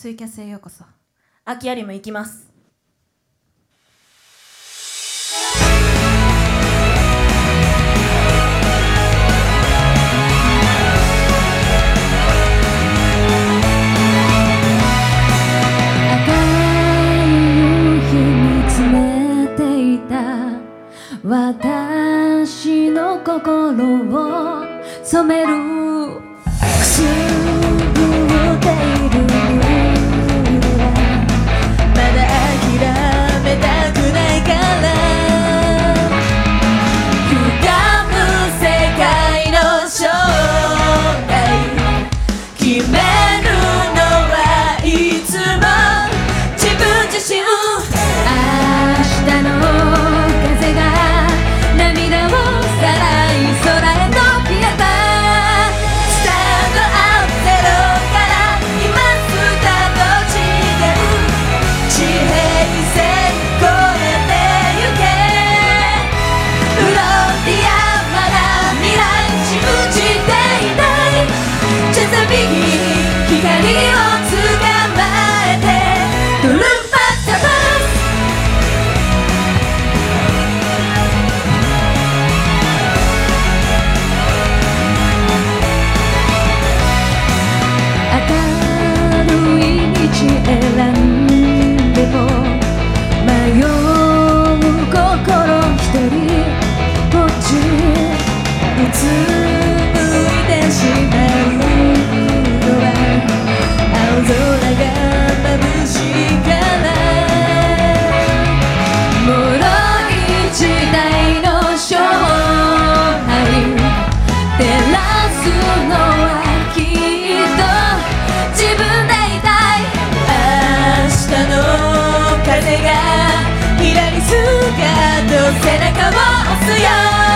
ツイキャスへようこそ。秋有も行きます。ド背中を押すよ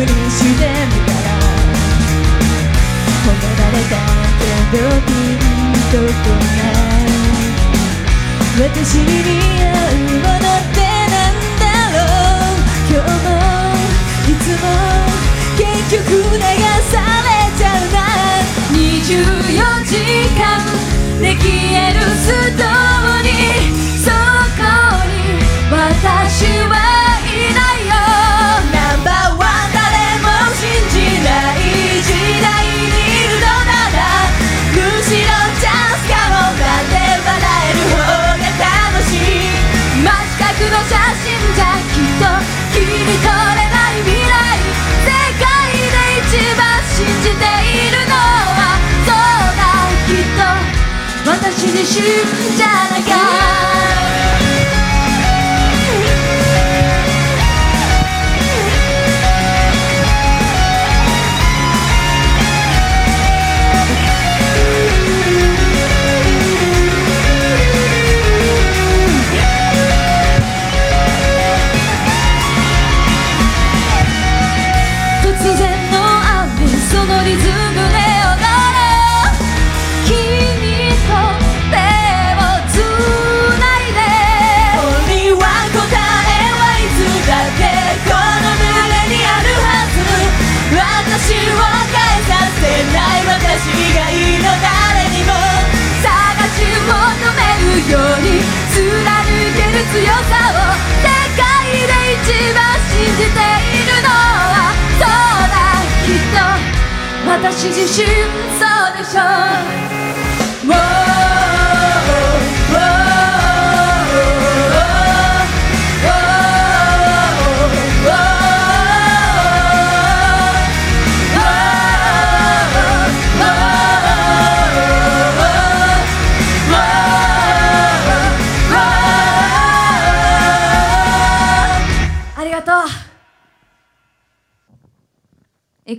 メイクにしてみたら褒められたけどピンとこない私に似合うものってなんだろう今日もいつも結局流されちゃうな24時間で消えるストーリーそこに私はいないよ私自身じゃなきない私がいいの誰にも探し求めるように貫ける強さを世界で一番信じているのはそうだきっと私自身そうでしょう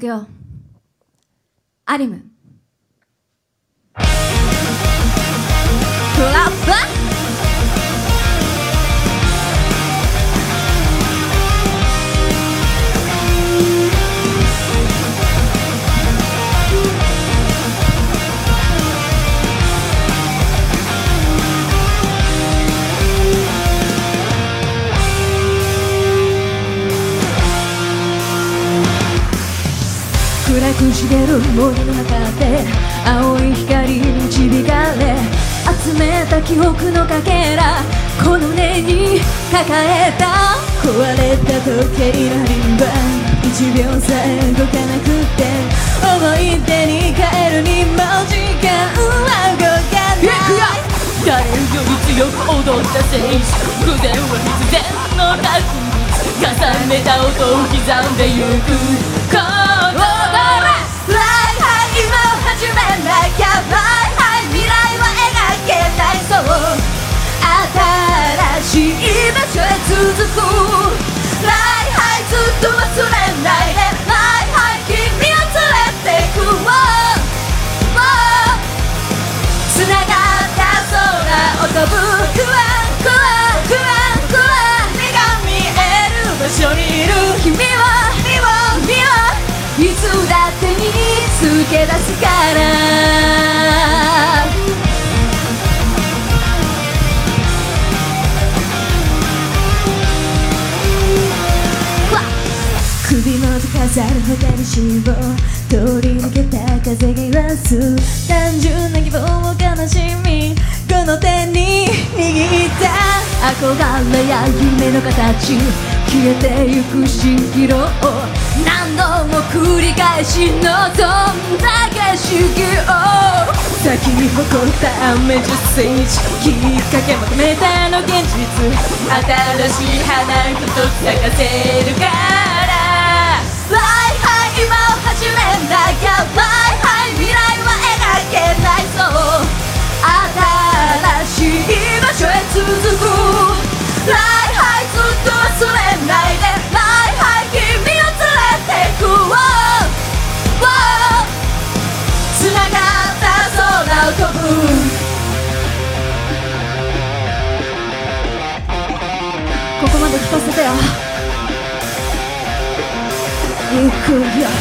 いくよアリ暗く茂る森の中で青い光に導かれ集めた記憶のかけらこの根に抱えた。壊れた時計の針は1秒さえ動かなくて思い出に変えるにも時間は動かない。誰より強く踊った青春偶然は必然の落重ねた音を刻んでゆく。今を始めなきゃばい未来は描けないそう新しい場所へ続く l i ずっと忘れないで l i 君を連れてくわ繋がった空を飛ぶけ出すから。首元飾る他に死を通り抜けた風が揺らす単純な希望を悲しみ。この手に握った。憧れや夢の形。消えてゆく蜃気楼。何度も繰り返し望んだが修行先に誇った雨センチきっかけ求めたの現実新しい花と咲かせるから。采配今を始めなきゃだが采配未来は描けないぞ新しい場所へ続く采配ずっと忘れないでさせてよ。行くよ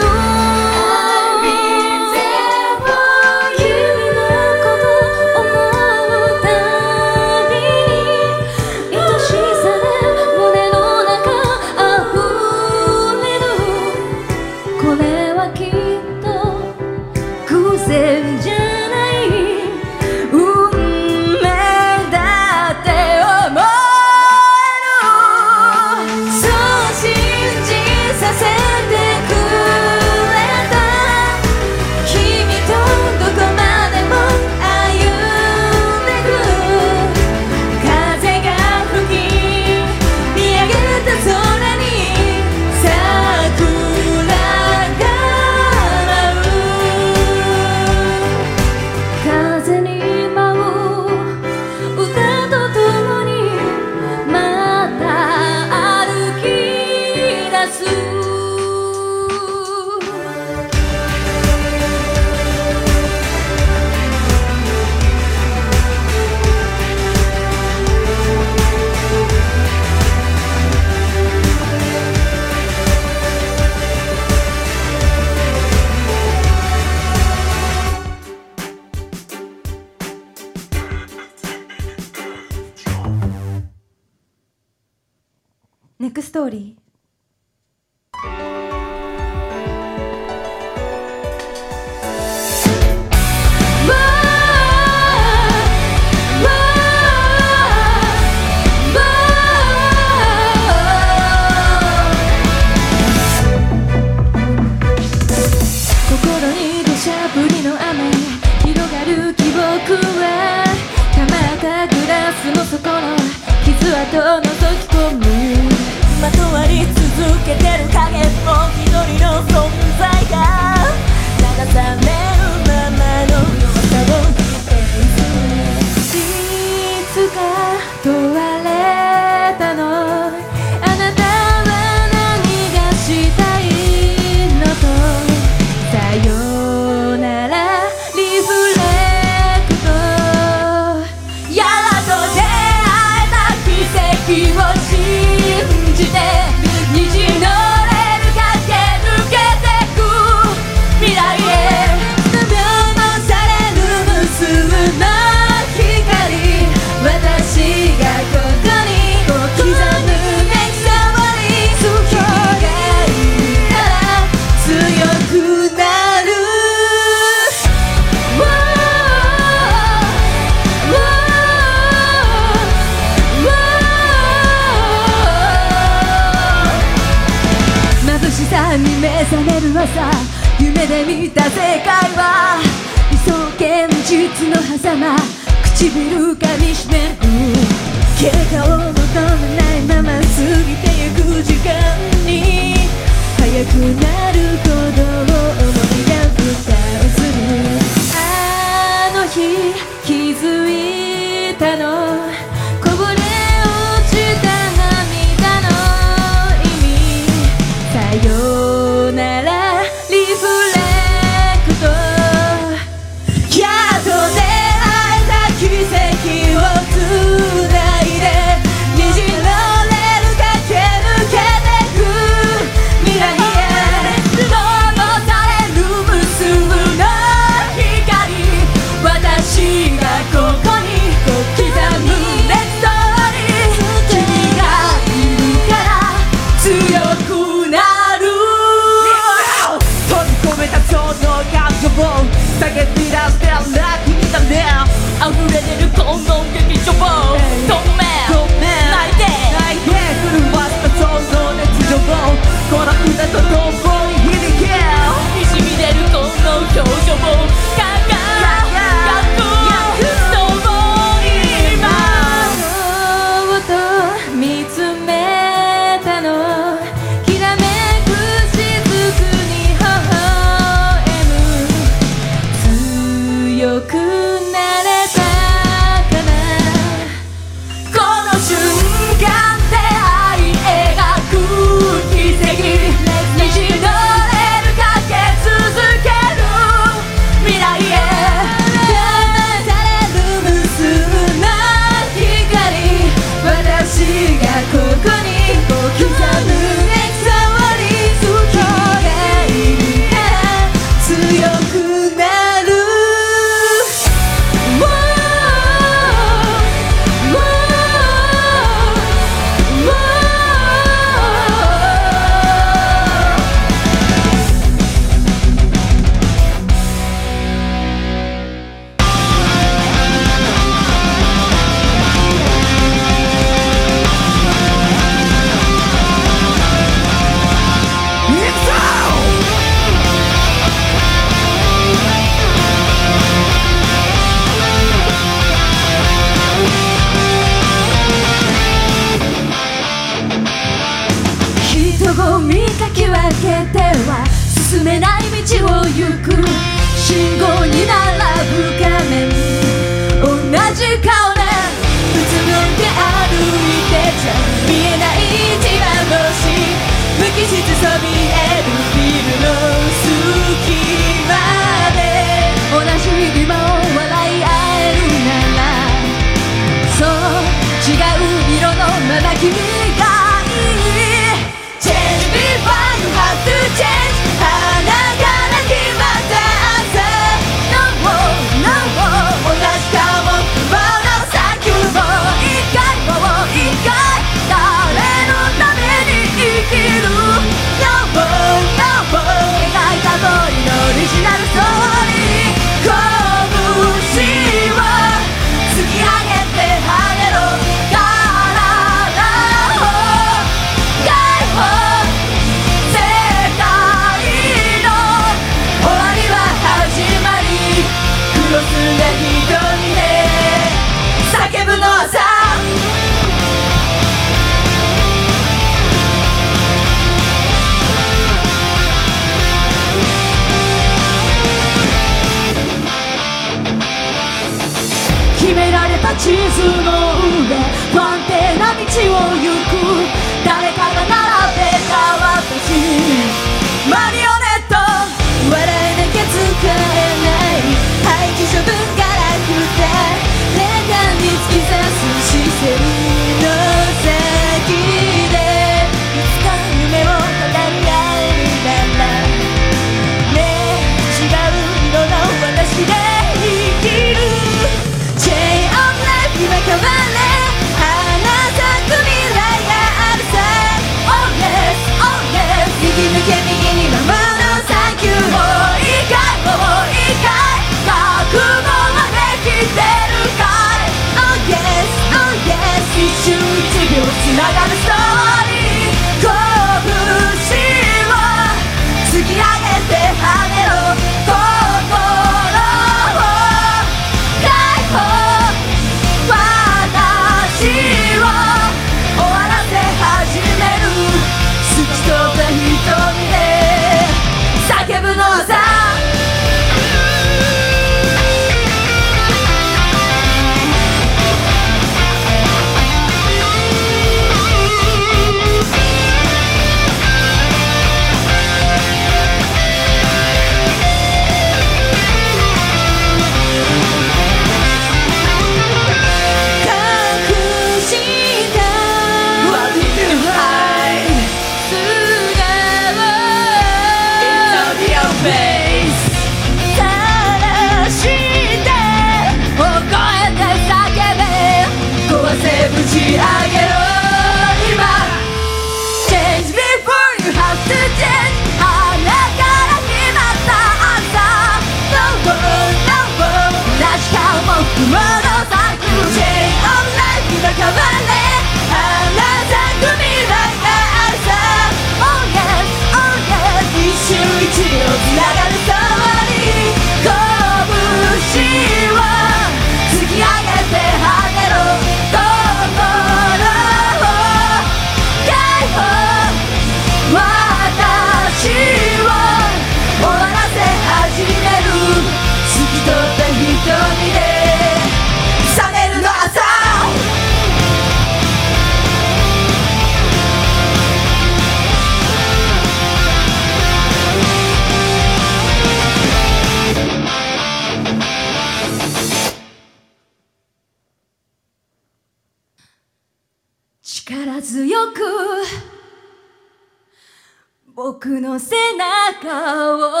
中を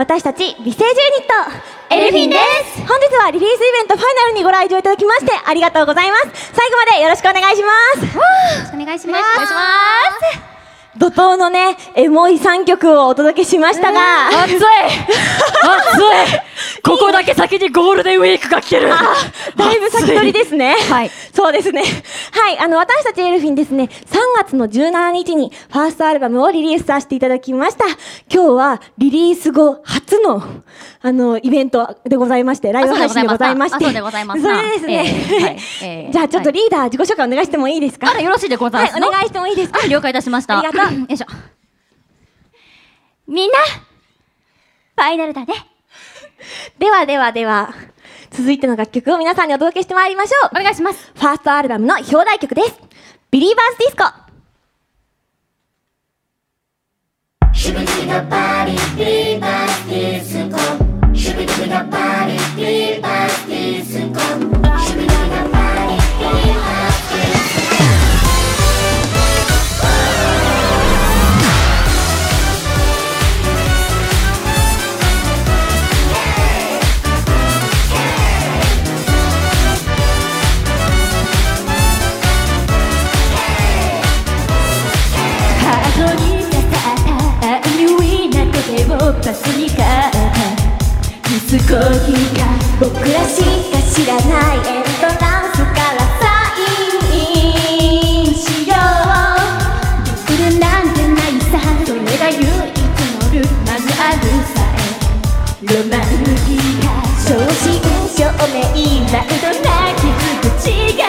私たち美声獣ユニットエルフィンです。本日はリリースイベントファイナルにご来場いただきましてありがとうございます。最後までよろしくお願いします。お願いします。お願いし怒涛のねエモい3曲をお届けしましたが、熱い！熱い！ここだけ先にゴールデンウィークが来てる。だいぶ先取りですね。はい。そうですね。はい。あの、私たちエルフィンですね、3月の17日にファーストアルバムをリリースさせていただきました。今日はリリース後初の、あの、イベントでございまして、ライブ配信でございまして。あそうでございます。それでですね、ええはい。ええ。じゃあちょっとリーダー自己紹介お願いしてもいいですか？あら、よろしいでございます。はい、お願いしてもいいですか？あ了解いたしました。ありがとうよいしょ。みんなファイナルだね。ではではでは続いての楽曲を皆さんにお届けしてまいりましょう。お願いします。ファーストアルバムの表題曲です。 Believers Disco。シュビシュパリビーバースディスコ。シュビパリビーバースディスコ。コーヒが僕らしか知らないエントランスからサイン。インしよう。ルールなんてないさそれが唯一のルマのあるさえ。ロマンギーが正真正銘ライドな傷口が。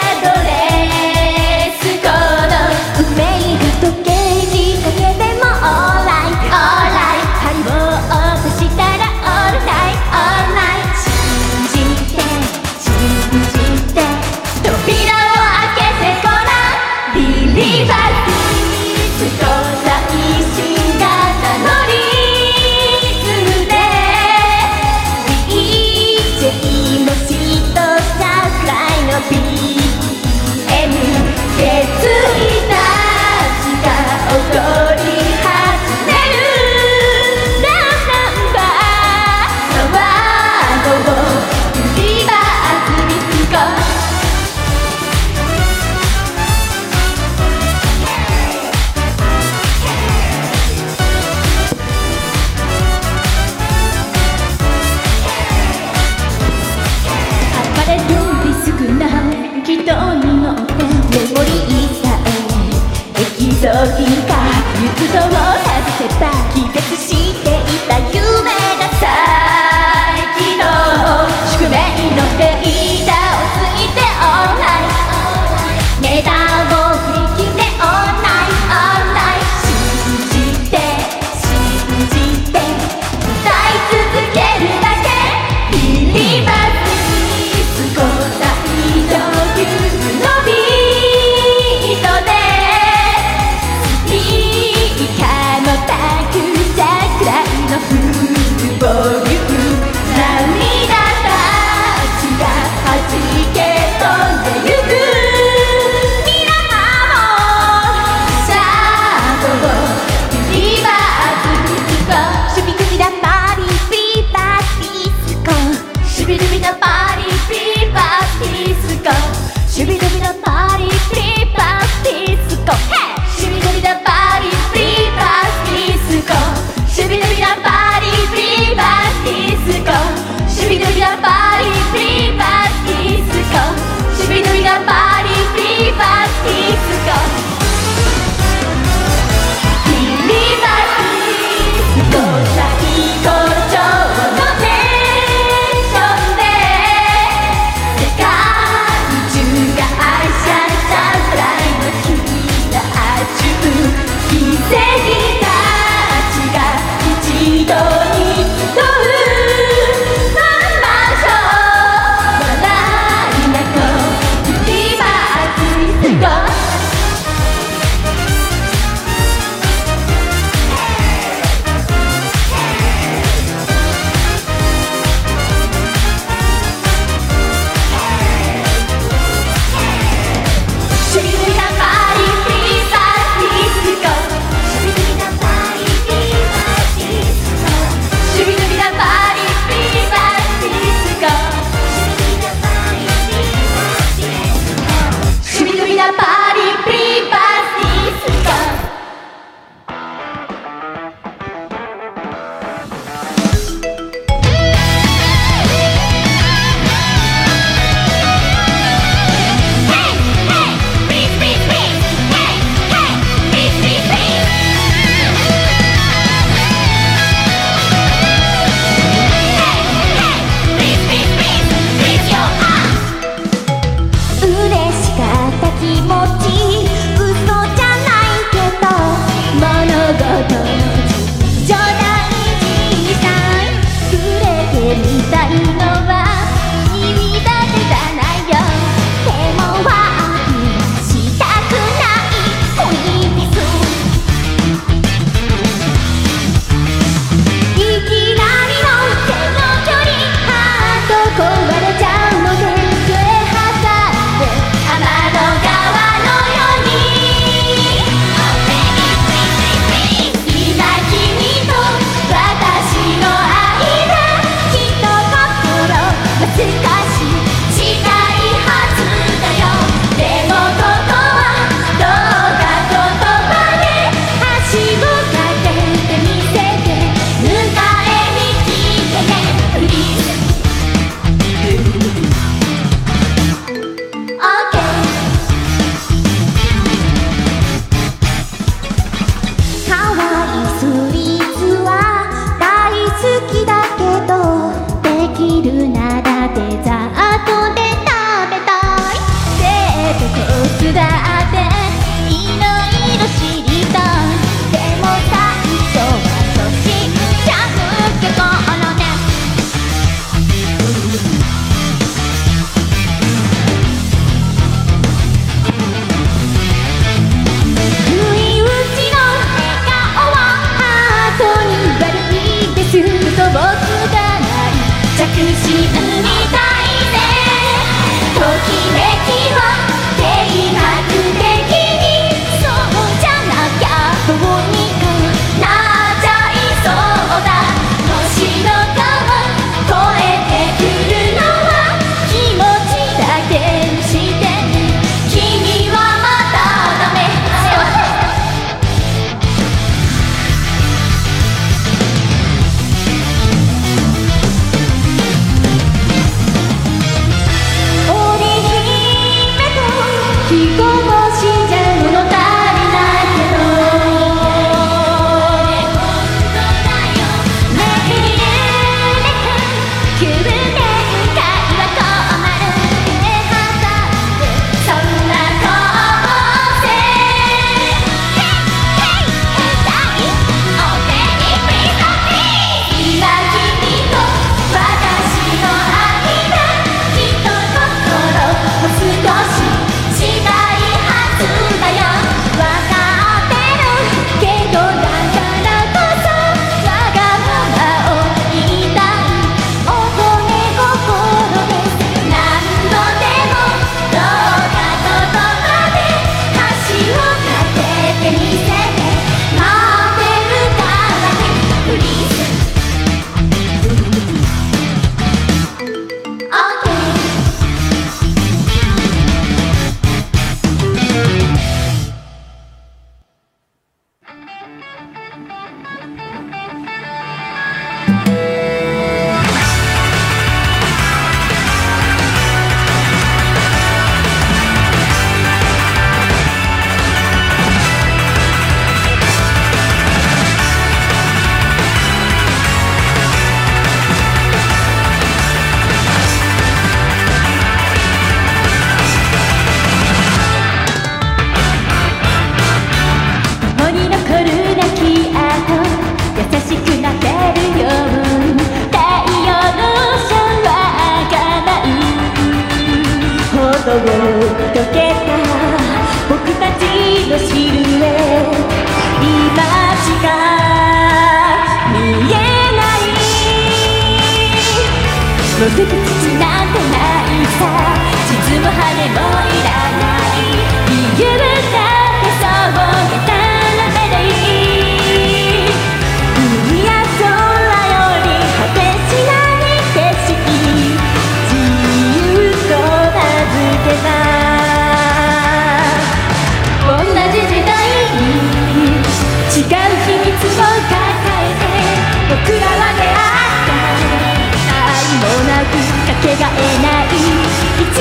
that I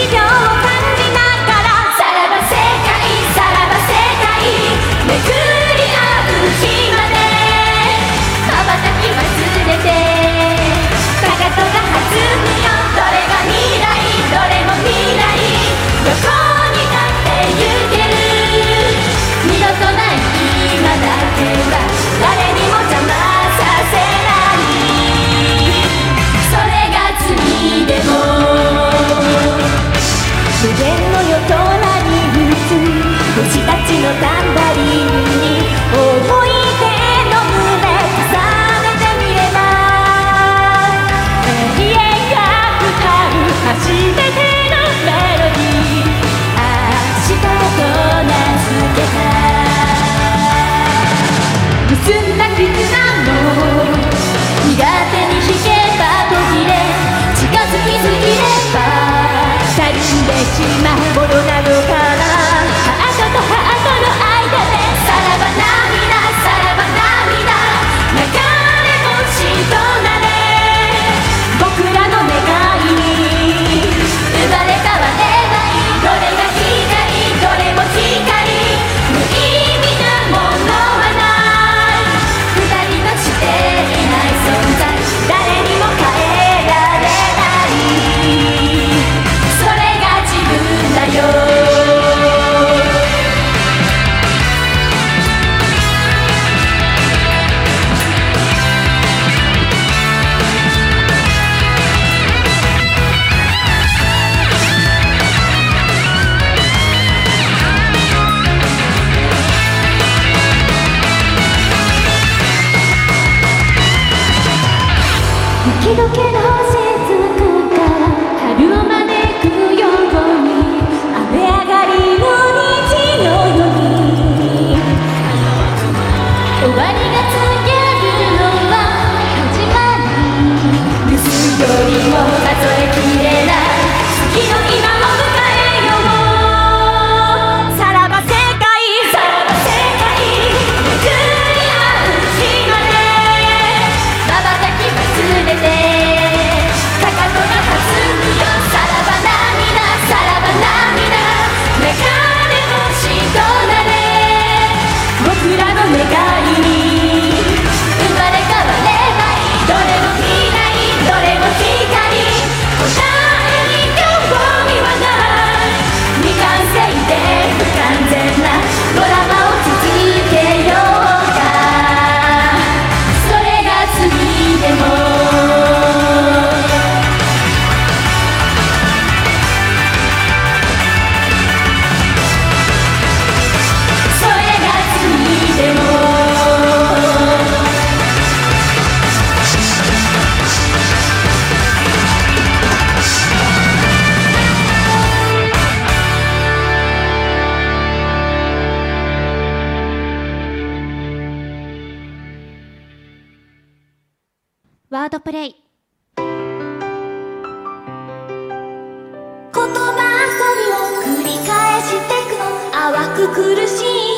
一秒たるんでしまうワードプレイ。言葉遊びを繰り返してくの。淡く苦しい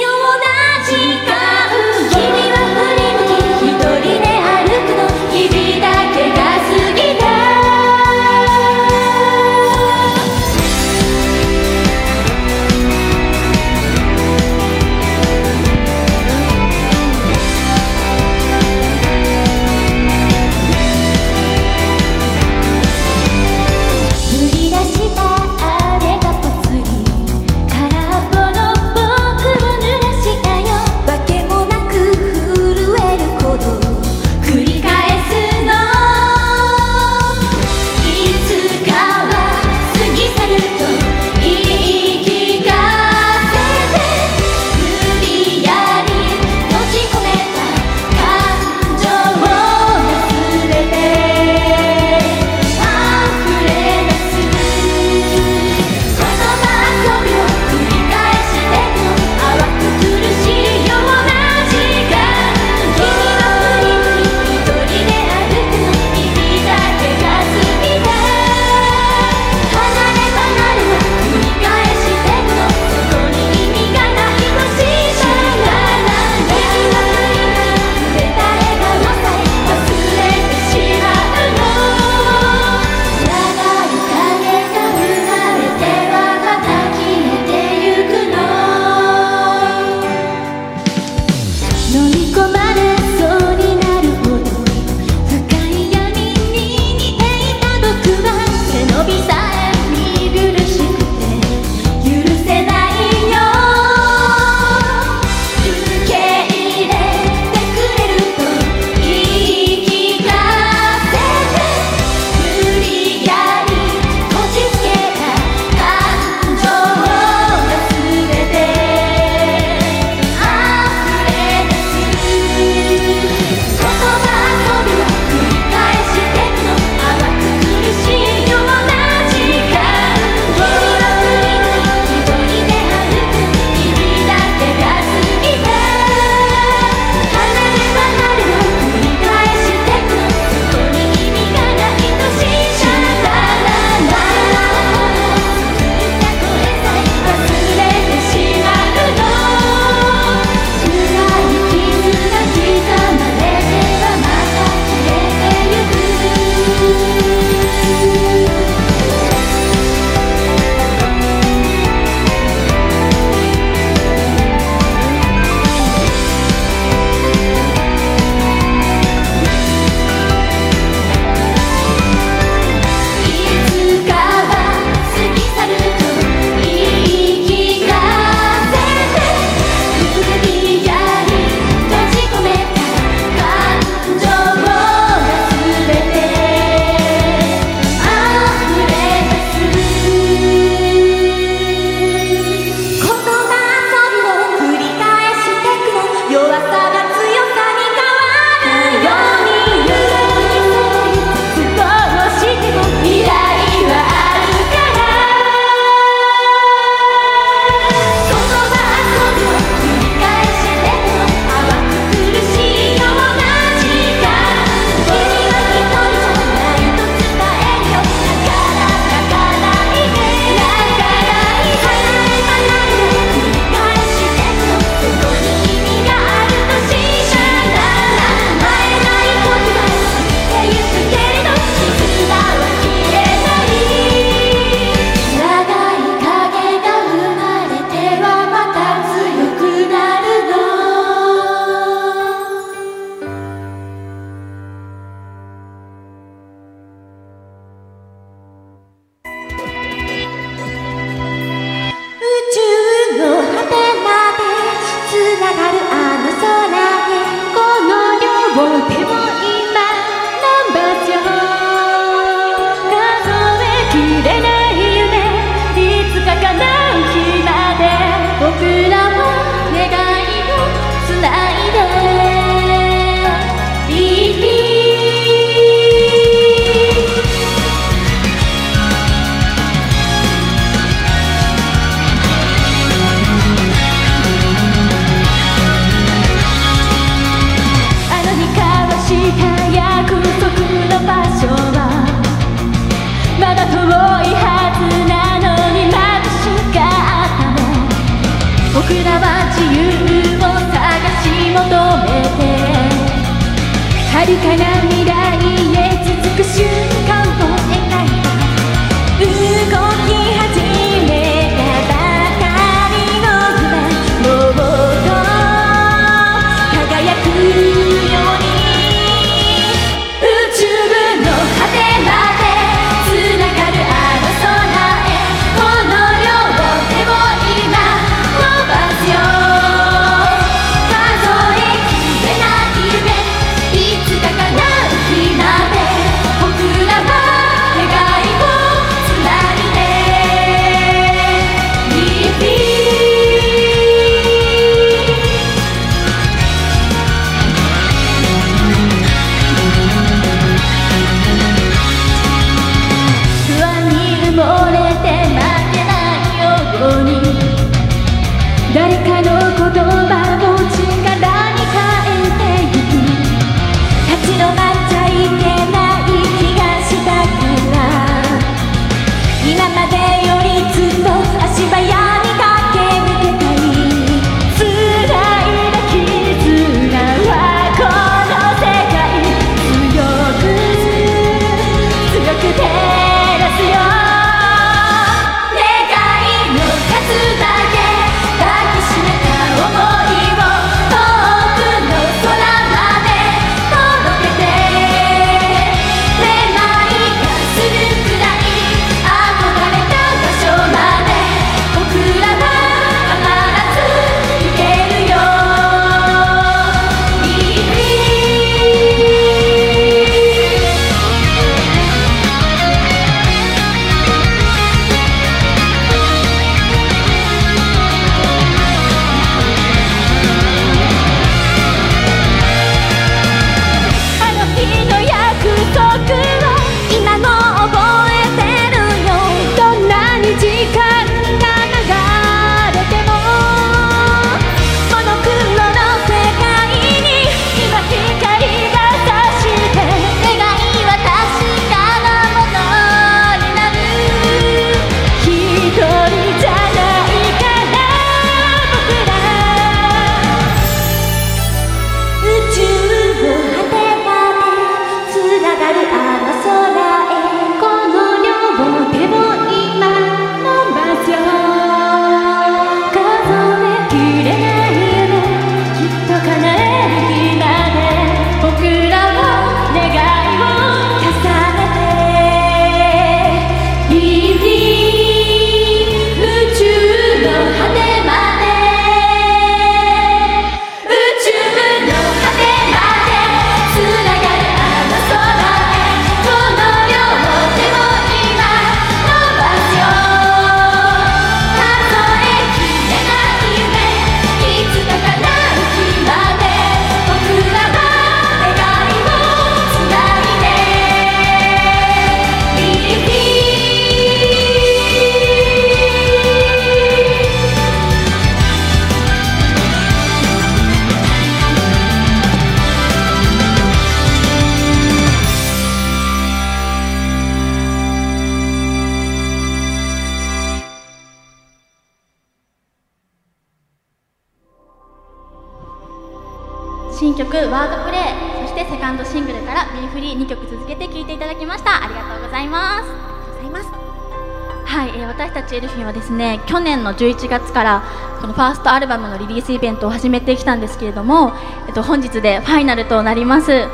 11月からこのファーストアルバムのリリースイベントを始めてきたんですけれども、えっと、本日でファイナルとなります。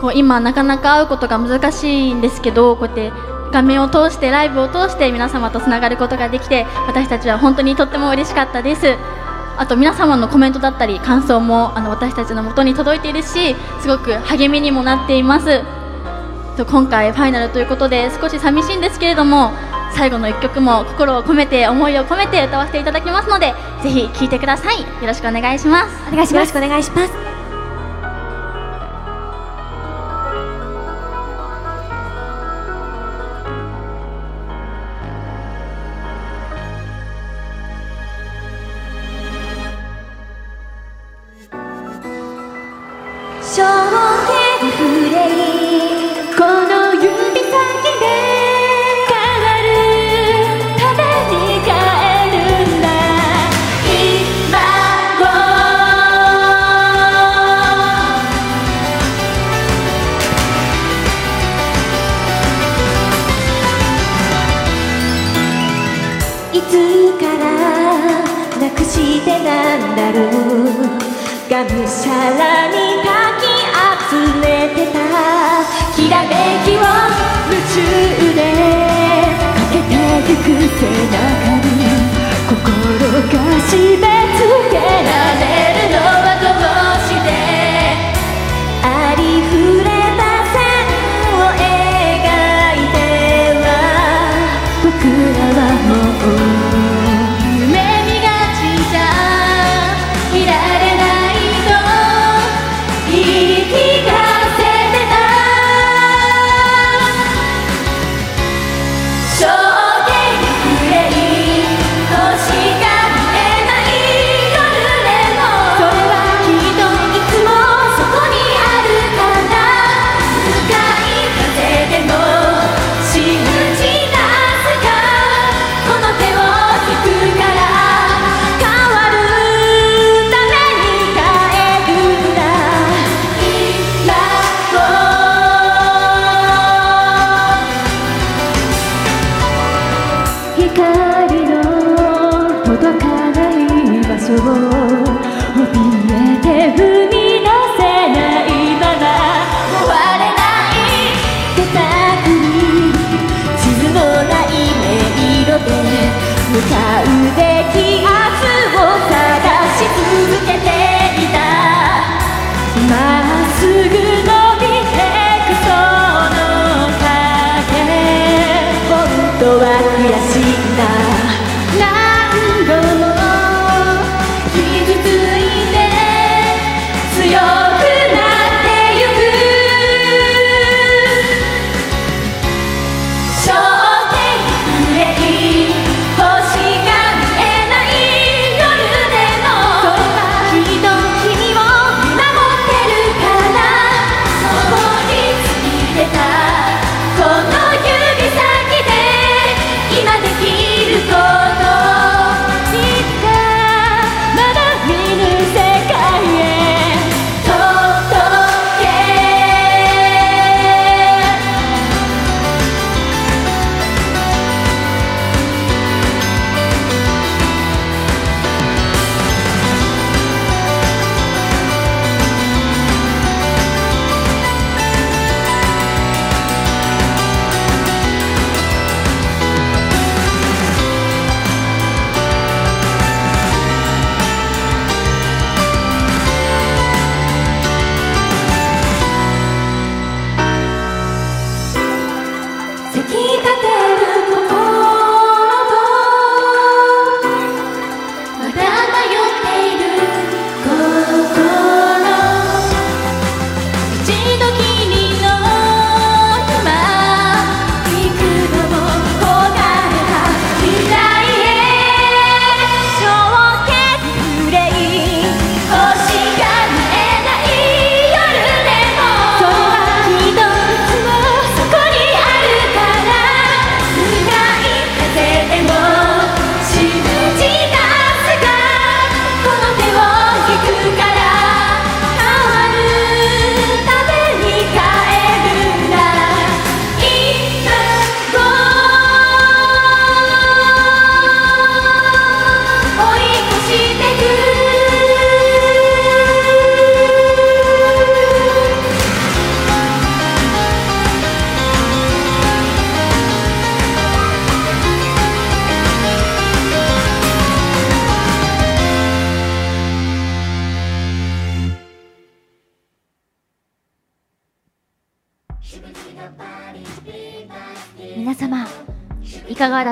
こう今なかなか会うことが難しいんですけどこうやって画面を通してライブを通して皆様とつながることができて私たちは本当にとっても嬉しかったです。あと皆様のコメントだったり感想もあの私たちの元に届いているしすごく励みにもなっています。今回ファイナルということで少し寂しいんですけれども最後の一曲も心を込めて思いを込めて歌わせていただきますのでぜひ聴いてください。よろしくお願いします。お願いします。よろしくお願いします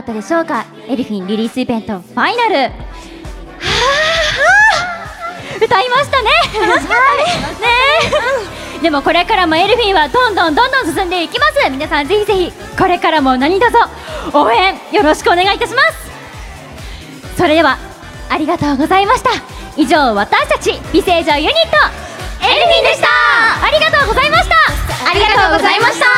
だったでしょうか？エルフィンリリースイベント。ファイナル。はあ歌いましたね。楽しかったね。でもこれからもエルフィンはどんどんどんどん進んでいきます。皆さんぜひぜひこれからも何卒応援よろしくお願いいたします。それではありがとうございました。以上私たち美声女ユニットエルフィンでした。ありがとうございました。ありがとうございました。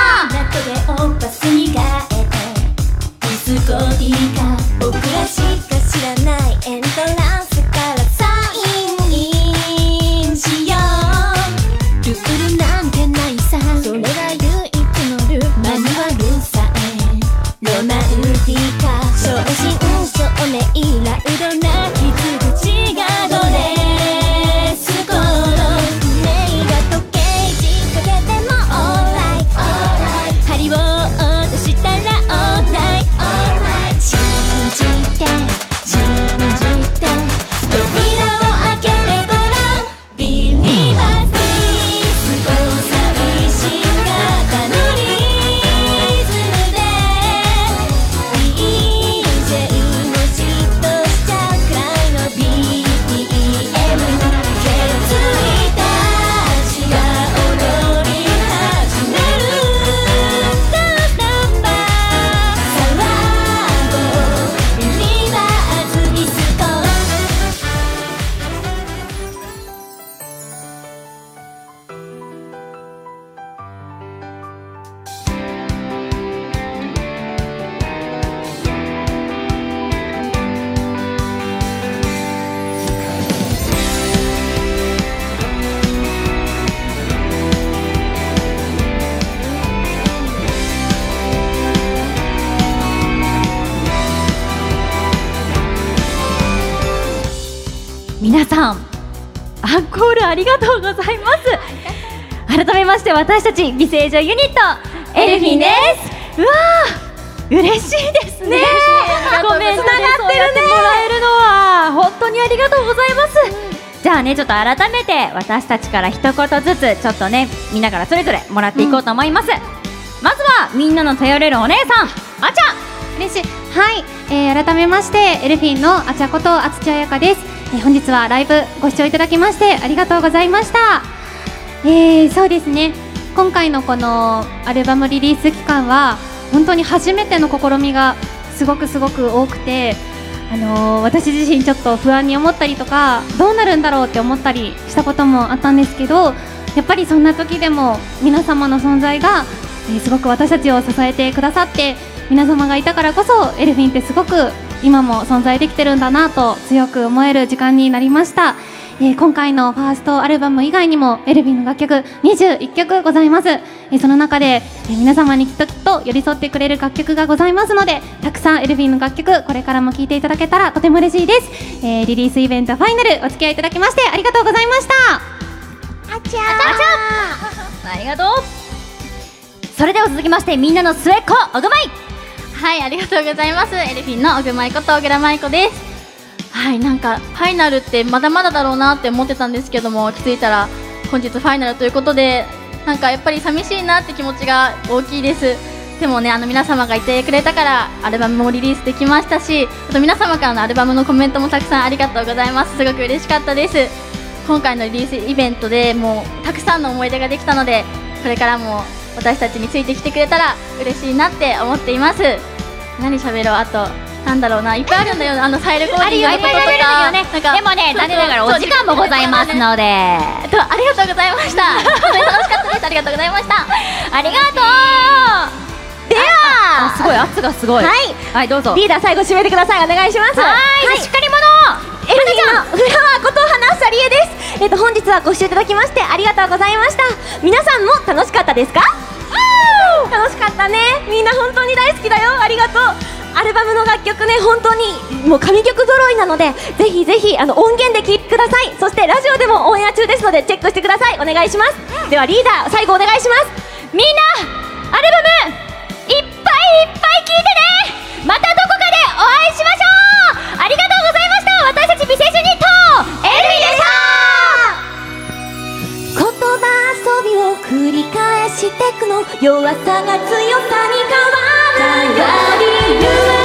私たち美声女ユニットエルフィンですうわー嬉しいですね。コメントでそうやってもらえるのは本当にありがとうございます、じゃあねちょっと改めて私たちから一言ずつちょっとねみんなからそれぞれもらっていこうと思います、まずはみんなの頼れるお姉さんあちゃ嬉しい。はい、えー改めましてエルフィンのあちゃことあつちあやかです、えー本日はライブご視聴いただきましてありがとうございました。えーそうですね今回のこのアルバムリリース期間は本当に初めての試みがすごくすごく多くてあのー私自身ちょっと不安に思ったりとかどうなるんだろうって思ったりしたこともあったんですけどやっぱりそんな時でも皆様の存在が、えすごく私たちを支えてくださって皆様がいたからこそエルフィンってすごく今も存在できてるんだなと強く思える時間になりました、えー今回のファーストアルバム以外にもエルフィンの楽曲21曲ございます、えーその中で、えー皆様にきっと寄り添ってくれる楽曲がございますのでたくさんエルフィンの楽曲これからも聴いていただけたらとても嬉しいです、えーリリースイベントファイナルお付き合いいただきましてありがとうございました。ありがとう。それでは続きましてみんなの末っ子おぐまいはいありがとうございます。エルフィンの小熊舞こと小倉舞子ですはいなんかファイナルってまだまだだろうなって思ってたんですけども気づいたら本日ファイナルということでなんかやっぱり寂しいなって気持ちが大きいです。でもねあの皆様がいてくれたからアルバムもリリースできましたしあと皆様からのアルバムのコメントもたくさんありがとうございます。すごく嬉しかったです。今回のリリースイベントでもうたくさんの思い出ができたのでこれからも私たちについてきてくれたら嬉しいなって思っています。何喋ろう？あとなんだろうないっぱいあるんだよ。あのサイレコーディングのこととか。なんかでもね残念ながらお時間もございますので。えっとありがとうございました。楽しかったです。ありがとうございました。ありがとう。では。すごい圧がすごい。はい。はいどうぞ。リーダー最後締めてください。お願いします。はい。しっかり者。エルフィンのフラワーこと花さりえです。えっと本日はご視聴いただきましてありがとうございました。皆さんも楽しかったですか？楽しかったね。みんな本当に大好きだよ。ありがとうアルバムの楽曲ね本当にもう神曲揃いなのでぜひぜひあの音源で聴いてください。そしてラジオでもオンエア中ですのでチェックしてください。お願いします、ではリーダー最後お願いします。みんなアルバムいっぱいいっぱい聴いてね。またどこかでお会いしましょう。ありがとうございました。私たち美声ユニットエルフィンでした。繰り返してくの。弱さが強さに変わる頼りる